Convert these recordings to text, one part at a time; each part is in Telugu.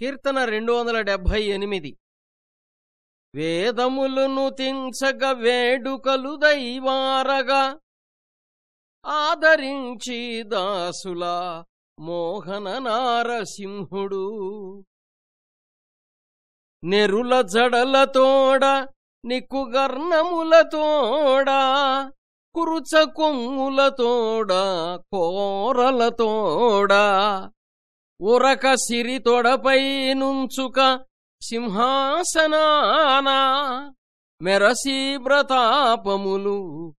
కీర్తన రెండు వందల డెబ్భై ఎనిమిది వేదములను తించగ వేడుకలు దైవారగా. ఆదరించి దాసుల మోహన నారసింహుడు. నెరుల జడలతోడ నిక్కుగర్ణములతోడ కురుచ కొమ్ములతోడ కోరలతోడా ఉరక సిరి తొడపై నుంచుక సింహాసనానా మెరసి వ్రతాపములు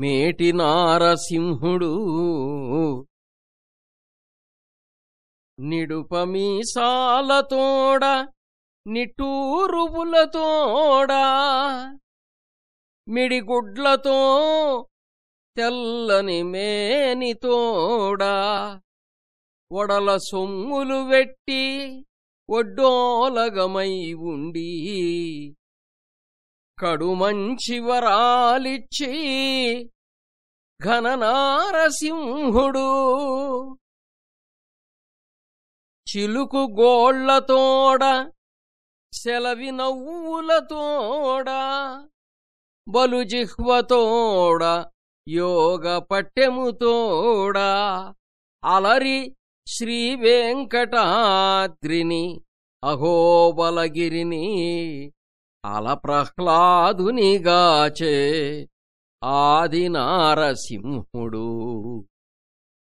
మేటి నారసింహుడు. నిడుపమీసాలతోడ నిటూరువులతోడ మిడిగుడ్లతో తెల్లని మేనితోడా ఒడల సొమ్ములు వెట్టి ఒడ్డోలగమై ఉండి కడుమంచి వరాలిచ్చి ఘననారసింహుడు చిలుకు గోళ్ళతోడ సెలవి నవ్వులతోడ బలుజిహ్వతోడ యోగ పట్టెముతోడ అలరి శ్రీవేంకటాద్రిని అహోబలగిరిని అలప్రహ్లాదునిగాచే ఆది నారసింహుడు